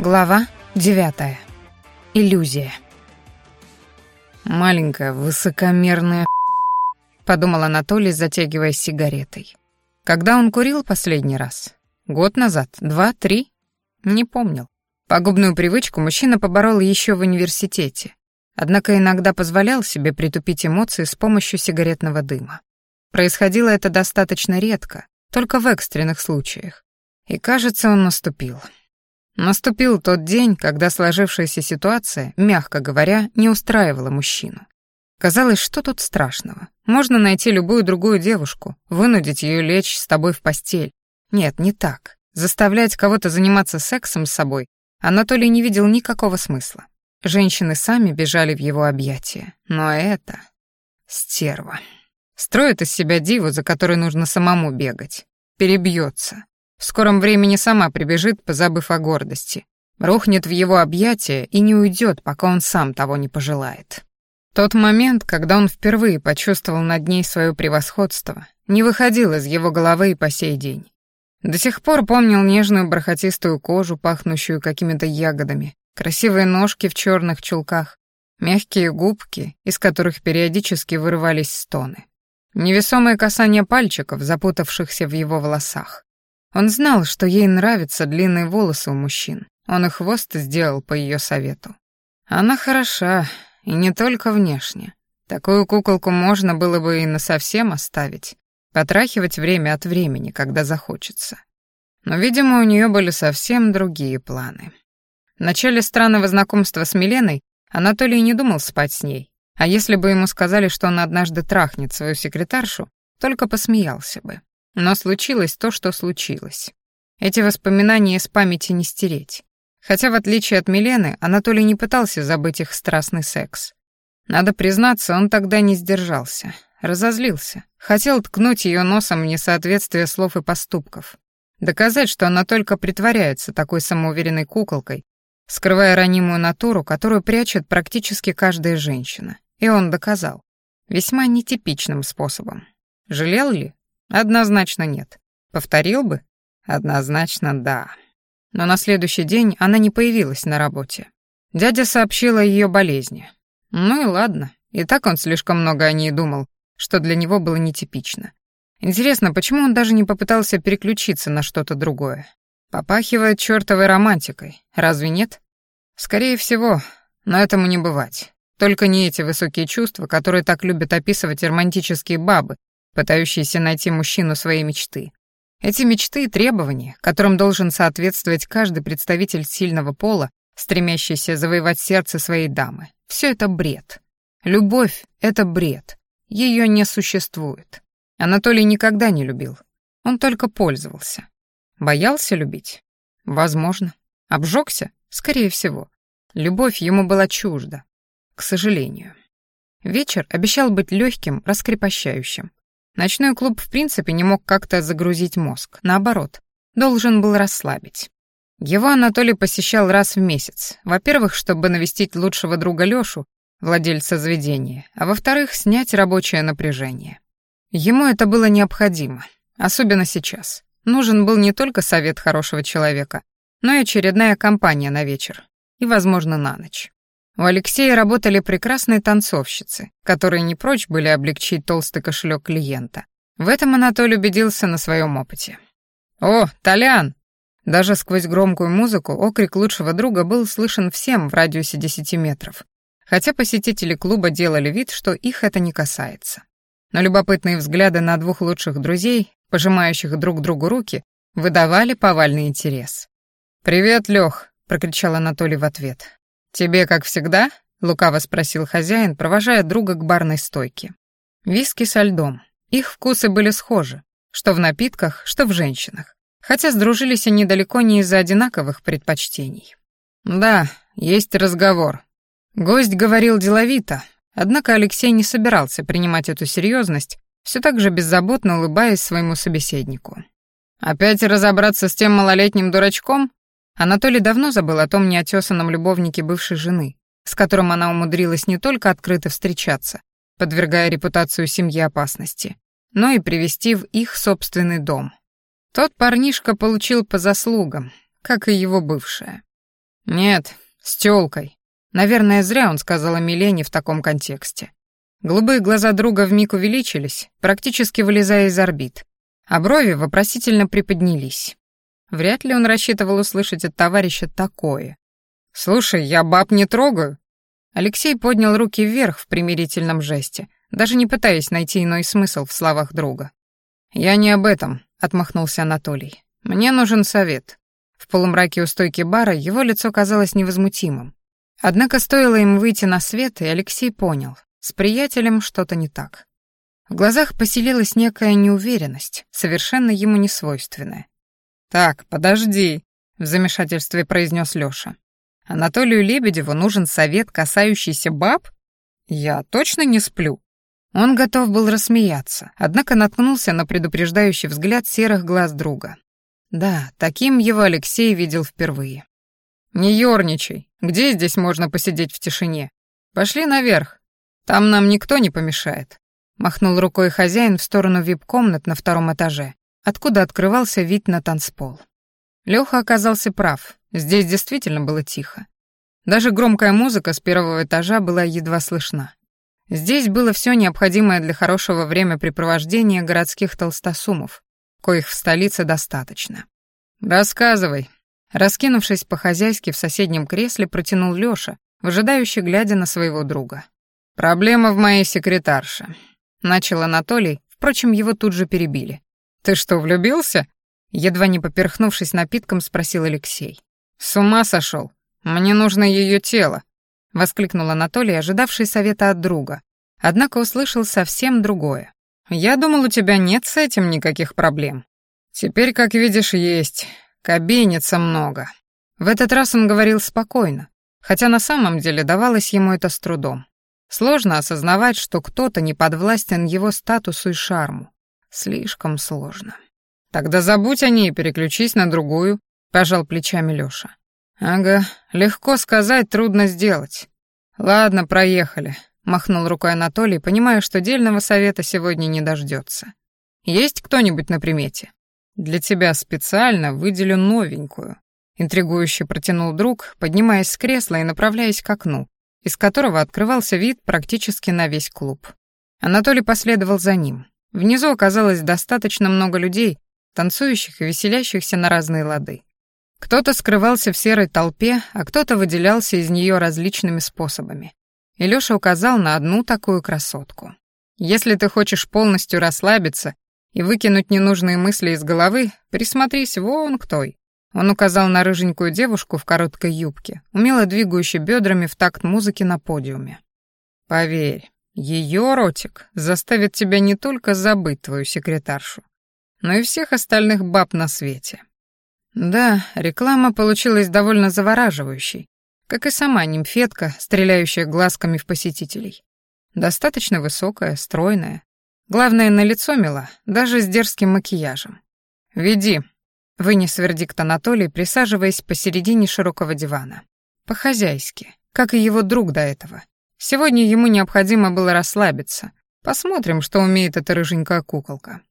Глава девятая. Иллюзия. «Маленькая, высокомерная подумал Анатолий, затягиваясь сигаретой. Когда он курил последний раз? Год назад? Два? Три? Не помнил. Пагубную привычку мужчина поборол еще в университете, однако иногда позволял себе притупить эмоции с помощью сигаретного дыма. Происходило это достаточно редко, только в экстренных случаях. И, кажется, он наступил. Наступил тот день, когда сложившаяся ситуация, мягко говоря, не устраивала мужчину. Казалось, что тут страшного? Можно найти любую другую девушку, вынудить ее лечь с тобой в постель. Нет, не так. Заставлять кого-то заниматься сексом с собой Анатолий не видел никакого смысла. Женщины сами бежали в его объятия. Но это... Стерва. Строит из себя диву, за которой нужно самому бегать. Перебьется. В скором времени сама прибежит, позабыв о гордости. Рухнет в его объятия и не уйдет, пока он сам того не пожелает. Тот момент, когда он впервые почувствовал над ней свое превосходство, не выходил из его головы и по сей день. До сих пор помнил нежную бархатистую кожу, пахнущую какими-то ягодами, красивые ножки в черных чулках, мягкие губки, из которых периодически вырывались стоны. Невесомое касание пальчиков, запутавшихся в его волосах. Он знал, что ей нравятся длинные волосы у мужчин. Он и хвост сделал по ее совету. Она хороша, и не только внешне. Такую куколку можно было бы и насовсем оставить, потрахивать время от времени, когда захочется. Но, видимо, у нее были совсем другие планы. В начале странного знакомства с Миленой Анатолий не думал спать с ней, а если бы ему сказали, что он однажды трахнет свою секретаршу, только посмеялся бы. Но случилось то, что случилось. Эти воспоминания из памяти не стереть. Хотя, в отличие от Милены, Анатолий не пытался забыть их страстный секс. Надо признаться, он тогда не сдержался. Разозлился. Хотел ткнуть ее носом в несоответствие слов и поступков. Доказать, что она только притворяется такой самоуверенной куколкой, скрывая ранимую натуру, которую прячет практически каждая женщина. И он доказал. Весьма нетипичным способом. Жалел ли? Однозначно нет. Повторил бы? Однозначно да. Но на следующий день она не появилась на работе. Дядя сообщил о ее болезни. Ну и ладно, и так он слишком много о ней думал, что для него было нетипично. Интересно, почему он даже не попытался переключиться на что-то другое? Попахивает чертовой романтикой, разве нет? Скорее всего, но этому не бывать. Только не эти высокие чувства, которые так любят описывать романтические бабы, пытающиеся найти мужчину своей мечты. Эти мечты и требования, которым должен соответствовать каждый представитель сильного пола, стремящийся завоевать сердце своей дамы, все это бред. Любовь — это бред. Ее не существует. Анатолий никогда не любил. Он только пользовался. Боялся любить? Возможно. Обжегся? Скорее всего. Любовь ему была чужда. К сожалению. Вечер обещал быть легким, раскрепощающим. Ночной клуб в принципе не мог как-то загрузить мозг, наоборот, должен был расслабить. Его Анатолий посещал раз в месяц. Во-первых, чтобы навестить лучшего друга Лёшу, владельца заведения, а во-вторых, снять рабочее напряжение. Ему это было необходимо, особенно сейчас. Нужен был не только совет хорошего человека, но и очередная компания на вечер и, возможно, на ночь. У Алексея работали прекрасные танцовщицы, которые не прочь были облегчить толстый кошелек клиента. В этом Анатолий убедился на своем опыте. «О, Толян!» Даже сквозь громкую музыку окрик лучшего друга был слышен всем в радиусе 10 метров, хотя посетители клуба делали вид, что их это не касается. Но любопытные взгляды на двух лучших друзей, пожимающих друг другу руки, выдавали повальный интерес. «Привет, Лёх!» — прокричал Анатолий в ответ. «Тебе, как всегда?» — лукаво спросил хозяин, провожая друга к барной стойке. Виски со льдом. Их вкусы были схожи, что в напитках, что в женщинах. Хотя сдружились они далеко не из-за одинаковых предпочтений. «Да, есть разговор». Гость говорил деловито, однако Алексей не собирался принимать эту серьезность, все так же беззаботно улыбаясь своему собеседнику. «Опять разобраться с тем малолетним дурачком?» Анатолий давно забыл о том неотесанном любовнике бывшей жены, с которым она умудрилась не только открыто встречаться, подвергая репутацию семьи опасности, но и привести в их собственный дом. Тот парнишка получил по заслугам, как и его бывшая. Нет, с тёлкой. Наверное, зря он сказал о Милене в таком контексте. Голубые глаза друга вмиг увеличились, практически вылезая из орбит, а брови вопросительно приподнялись. Вряд ли он рассчитывал услышать от товарища такое. «Слушай, я баб не трогаю». Алексей поднял руки вверх в примирительном жесте, даже не пытаясь найти иной смысл в словах друга. «Я не об этом», — отмахнулся Анатолий. «Мне нужен совет». В полумраке у стойки бара его лицо казалось невозмутимым. Однако стоило им выйти на свет, и Алексей понял, с приятелем что-то не так. В глазах поселилась некая неуверенность, совершенно ему не свойственная. «Так, подожди», — в замешательстве произнес Лёша. «Анатолию Лебедеву нужен совет, касающийся баб? Я точно не сплю?» Он готов был рассмеяться, однако наткнулся на предупреждающий взгляд серых глаз друга. Да, таким его Алексей видел впервые. «Не ёрничай. Где здесь можно посидеть в тишине? Пошли наверх. Там нам никто не помешает». Махнул рукой хозяин в сторону вип-комнат на втором этаже, откуда открывался вид на танцпол. Лёха оказался прав. Здесь действительно было тихо. Даже громкая музыка с первого этажа была едва слышна. Здесь было все необходимое для хорошего времяпрепровождения городских толстосумов, коих в столице достаточно. «Рассказывай». Раскинувшись по-хозяйски в соседнем кресле, протянул Лёша, выжидающий, глядя на своего друга. «Проблема в моей секретарше», — начал Анатолий, впрочем, его тут же перебили. «Ты что, влюбился?» Едва не поперхнувшись напитком, спросил Алексей. «С ума сошел. Мне нужно ее тело», — воскликнул Анатолий, ожидавший совета от друга. Однако услышал совсем другое. «Я думал, у тебя нет с этим никаких проблем. Теперь, как видишь, есть. Кабинется много». В этот раз он говорил спокойно, хотя на самом деле давалось ему это с трудом. Сложно осознавать, что кто-то не подвластен его статусу и шарму. Слишком сложно. «Тогда забудь о ней и переключись на другую», — пожал плечами Лёша. «Ага, легко сказать, трудно сделать. Ладно, проехали», — махнул рукой Анатолий, понимая, что дельного совета сегодня не дождется. «Есть кто-нибудь на примете?» «Для тебя специально выделю новенькую», — интригующе протянул друг, поднимаясь с кресла и направляясь к окну, из которого открывался вид практически на весь клуб. Анатолий последовал за ним. Внизу оказалось достаточно много людей, танцующих и веселящихся на разные лады. Кто-то скрывался в серой толпе, а кто-то выделялся из нее различными способами. И Лёша указал на одну такую красотку. Если ты хочешь полностью расслабиться и выкинуть ненужные мысли из головы, присмотрись вон к той. Он указал на рыженькую девушку в короткой юбке, умело двигающей бедрами в такт музыки на подиуме. Поверь, ее ротик заставит тебя не только забыть твою секретаршу, но и всех остальных баб на свете. Да, реклама получилась довольно завораживающей, как и сама нимфетка, стреляющая глазками в посетителей. Достаточно высокая, стройная. Главное, на лицо мила, даже с дерзким макияжем. «Веди», — вынес вердикт Анатолий, присаживаясь посередине широкого дивана. По-хозяйски, как и его друг до этого. Сегодня ему необходимо было расслабиться. Посмотрим, что умеет эта рыженькая куколка.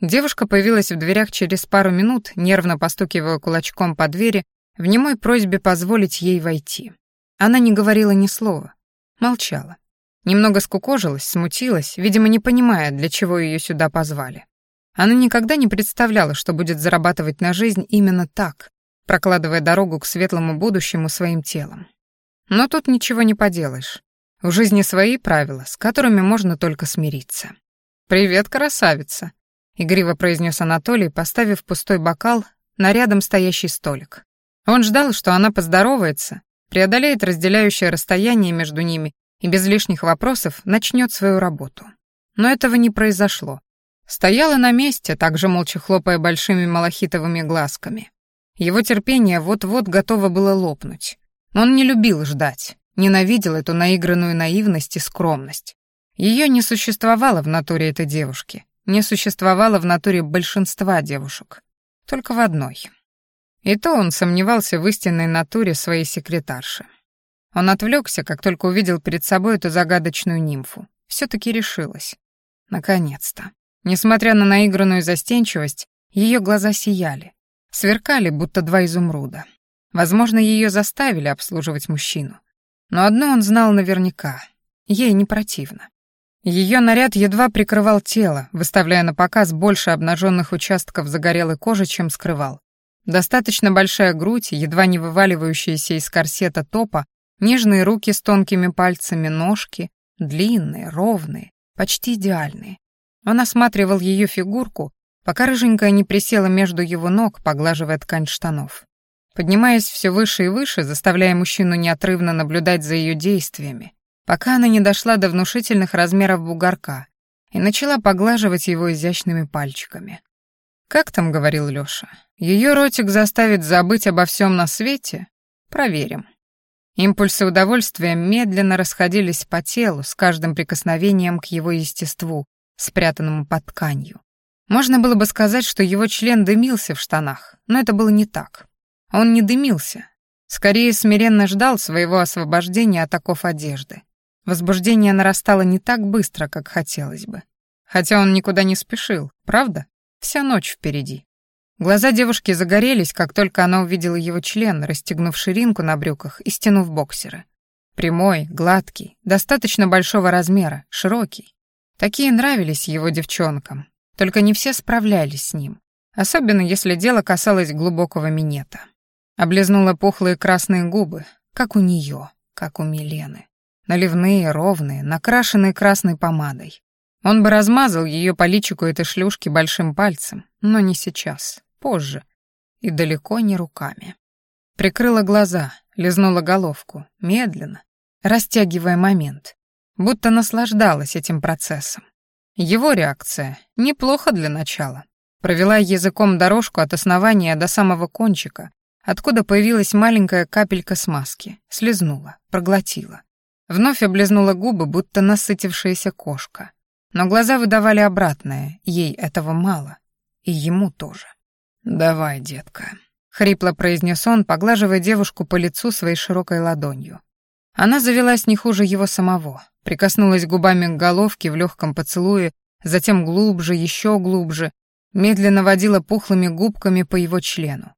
Девушка появилась в дверях через пару минут, нервно постукивая кулачком по двери, в немой просьбе позволить ей войти. Она не говорила ни слова, молчала. Немного скукожилась, смутилась, видимо, не понимая, для чего ее сюда позвали. Она никогда не представляла, что будет зарабатывать на жизнь именно так, прокладывая дорогу к светлому будущему своим телом. Но тут ничего не поделаешь. В жизни свои правила, с которыми можно только смириться. «Привет, красавица!» игриво произнес Анатолий, поставив пустой бокал на рядом стоящий столик. Он ждал, что она поздоровается, преодолеет разделяющее расстояние между ними и без лишних вопросов начнет свою работу. Но этого не произошло. Стояла на месте, также молча хлопая большими малахитовыми глазками. Его терпение вот-вот готово было лопнуть. Он не любил ждать, ненавидел эту наигранную наивность и скромность. Ее не существовало в натуре этой девушки не существовало в натуре большинства девушек. Только в одной. И то он сомневался в истинной натуре своей секретарши. Он отвлекся, как только увидел перед собой эту загадочную нимфу. все таки решилась. Наконец-то. Несмотря на наигранную застенчивость, ее глаза сияли. Сверкали, будто два изумруда. Возможно, ее заставили обслуживать мужчину. Но одно он знал наверняка — ей не противно. Ее наряд едва прикрывал тело, выставляя на показ больше обнаженных участков загорелой кожи, чем скрывал. Достаточно большая грудь, едва не вываливающаяся из корсета топа, нежные руки с тонкими пальцами, ножки, длинные, ровные, почти идеальные. Он осматривал ее фигурку, пока рыженькая не присела между его ног, поглаживая ткань штанов. Поднимаясь все выше и выше, заставляя мужчину неотрывно наблюдать за ее действиями, пока она не дошла до внушительных размеров бугорка и начала поглаживать его изящными пальчиками. «Как там?» — говорил Лёша. «Её ротик заставит забыть обо всем на свете? Проверим». Импульсы удовольствия медленно расходились по телу с каждым прикосновением к его естеству, спрятанному под тканью. Можно было бы сказать, что его член дымился в штанах, но это было не так. Он не дымился, скорее смиренно ждал своего освобождения от оков одежды. Возбуждение нарастало не так быстро, как хотелось бы. Хотя он никуда не спешил, правда? Вся ночь впереди. Глаза девушки загорелись, как только она увидела его член, расстегнув ширинку на брюках и стянув боксеры. Прямой, гладкий, достаточно большого размера, широкий. Такие нравились его девчонкам, только не все справлялись с ним, особенно если дело касалось глубокого минета. Облизнула пухлые красные губы, как у нее, как у Милены. Наливные, ровные, накрашенные красной помадой. Он бы размазал ее по личику этой шлюшки большим пальцем, но не сейчас, позже. И далеко не руками. Прикрыла глаза, лизнула головку, медленно, растягивая момент, будто наслаждалась этим процессом. Его реакция неплохо для начала. Провела языком дорожку от основания до самого кончика, откуда появилась маленькая капелька смазки, слезнула, проглотила. Вновь облизнула губы, будто насытившаяся кошка. Но глаза выдавали обратное, ей этого мало. И ему тоже. «Давай, детка», — хрипло произнес он, поглаживая девушку по лицу своей широкой ладонью. Она завелась не хуже его самого, прикоснулась губами к головке в легком поцелуе, затем глубже, еще глубже, медленно водила пухлыми губками по его члену.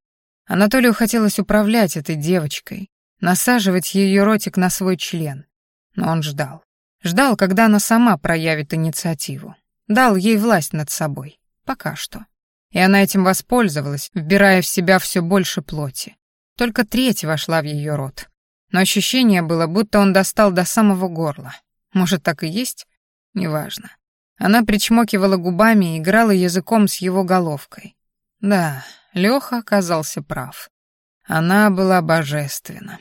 Анатолию хотелось управлять этой девочкой, насаживать ее ротик на свой член, но он ждал. Ждал, когда она сама проявит инициативу. Дал ей власть над собой. Пока что. И она этим воспользовалась, вбирая в себя все больше плоти. Только треть вошла в ее рот. Но ощущение было, будто он достал до самого горла. Может, так и есть? Неважно. Она причмокивала губами и играла языком с его головкой. Да, Леха оказался прав. Она была божественна.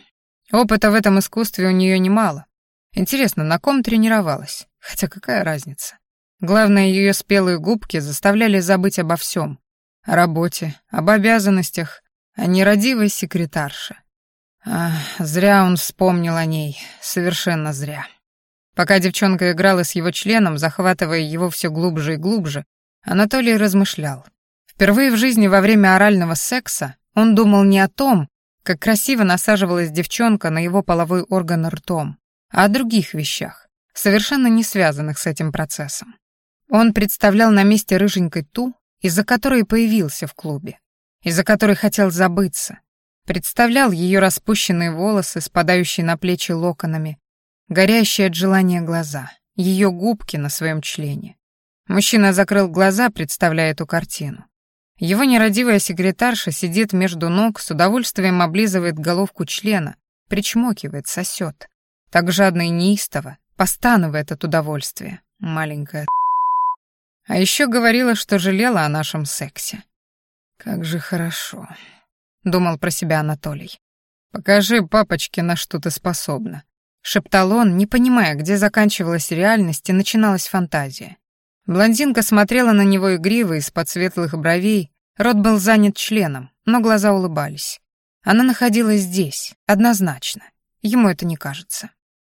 Опыта в этом искусстве у нее немало, Интересно, на ком тренировалась? Хотя какая разница? Главное, ее спелые губки заставляли забыть обо всем. О работе, об обязанностях, о нерадивой секретарше. Ах, зря он вспомнил о ней, совершенно зря. Пока девчонка играла с его членом, захватывая его все глубже и глубже, Анатолий размышлял. Впервые в жизни во время орального секса он думал не о том, как красиво насаживалась девчонка на его половой орган ртом, а о других вещах, совершенно не связанных с этим процессом. Он представлял на месте рыженькой ту, из-за которой появился в клубе, из-за которой хотел забыться, представлял ее распущенные волосы, спадающие на плечи локонами, горящие от желания глаза, ее губки на своем члене. Мужчина закрыл глаза, представляя эту картину. Его нерадивая секретарша сидит между ног, с удовольствием облизывает головку члена, причмокивает, сосет. Так жадно и неистово, постанывает от удовольствия, маленькая А еще говорила, что жалела о нашем сексе. Как же хорошо, думал про себя Анатолий. Покажи папочке, на что ты способна. Шептал он, не понимая, где заканчивалась реальность и начиналась фантазия. Блондинка смотрела на него игриво из-под светлых бровей, рот был занят членом, но глаза улыбались. Она находилась здесь, однозначно. Ему это не кажется.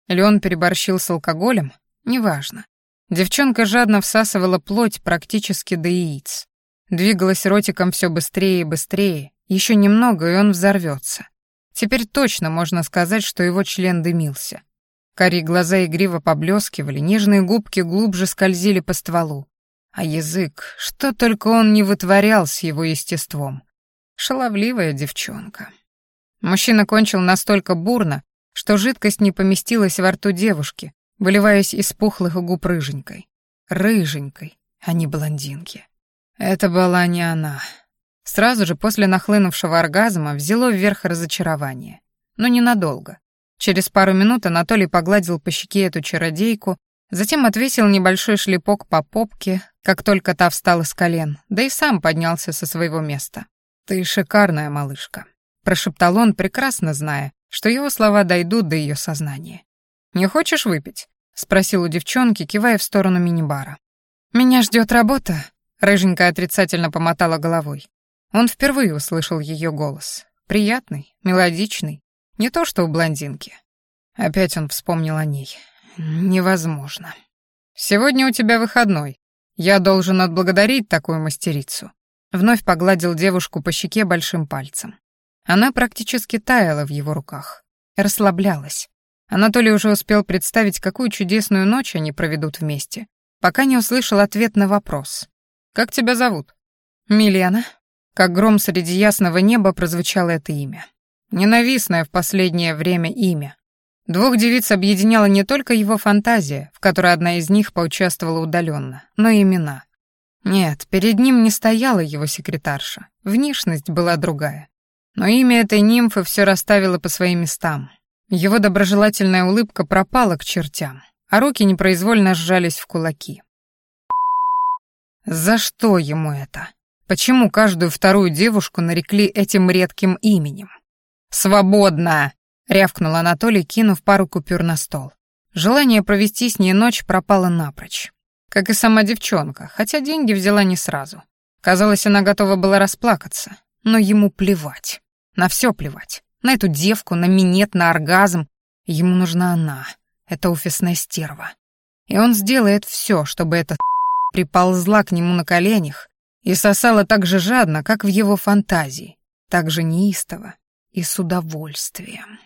Или он переборщил с алкоголем? Неважно. Девчонка жадно всасывала плоть практически до яиц. Двигалась ротиком все быстрее и быстрее. Еще немного, и он взорвется. Теперь точно можно сказать, что его член дымился. Карие глаза игриво поблескивали, нежные губки глубже скользили по стволу. А язык, что только он не вытворял с его естеством. Шаловливая девчонка. Мужчина кончил настолько бурно, что жидкость не поместилась во рту девушки, выливаясь из пухлых губ рыженькой. Рыженькой, а не блондинки. Это была не она. Сразу же после нахлынувшего оргазма взяло вверх разочарование. Но ненадолго. Через пару минут Анатолий погладил по щеке эту чародейку, затем отвесил небольшой шлепок по попке, как только та встала с колен, да и сам поднялся со своего места. «Ты шикарная малышка», — прошептал он, прекрасно зная, что его слова дойдут до ее сознания. «Не хочешь выпить?» — спросил у девчонки, кивая в сторону мини-бара. «Меня ждет работа», — рыженькая отрицательно помотала головой. Он впервые услышал ее голос. Приятный, мелодичный, не то что у блондинки. Опять он вспомнил о ней. Невозможно. «Сегодня у тебя выходной. Я должен отблагодарить такую мастерицу». Вновь погладил девушку по щеке большим пальцем. Она практически таяла в его руках. Расслаблялась. Анатолий уже успел представить, какую чудесную ночь они проведут вместе, пока не услышал ответ на вопрос. «Как тебя зовут?» «Милена». Как гром среди ясного неба прозвучало это имя. Ненавистное в последнее время имя. Двух девиц объединяла не только его фантазия, в которой одна из них поучаствовала удаленно, но и имена. Нет, перед ним не стояла его секретарша, внешность была другая. Но имя этой нимфы все расставило по своим местам. Его доброжелательная улыбка пропала к чертям, а руки непроизвольно сжались в кулаки. За что ему это? Почему каждую вторую девушку нарекли этим редким именем? «Свободно!» — рявкнул Анатолий, кинув пару купюр на стол. Желание провести с ней ночь пропало напрочь. Как и сама девчонка, хотя деньги взяла не сразу. Казалось, она готова была расплакаться, но ему плевать. На все плевать. На эту девку, на минет, на оргазм. Ему нужна она, эта офисная стерва. И он сделает все, чтобы эта приползла к нему на коленях и сосала так же жадно, как в его фантазии, так же неистово и с удовольствием.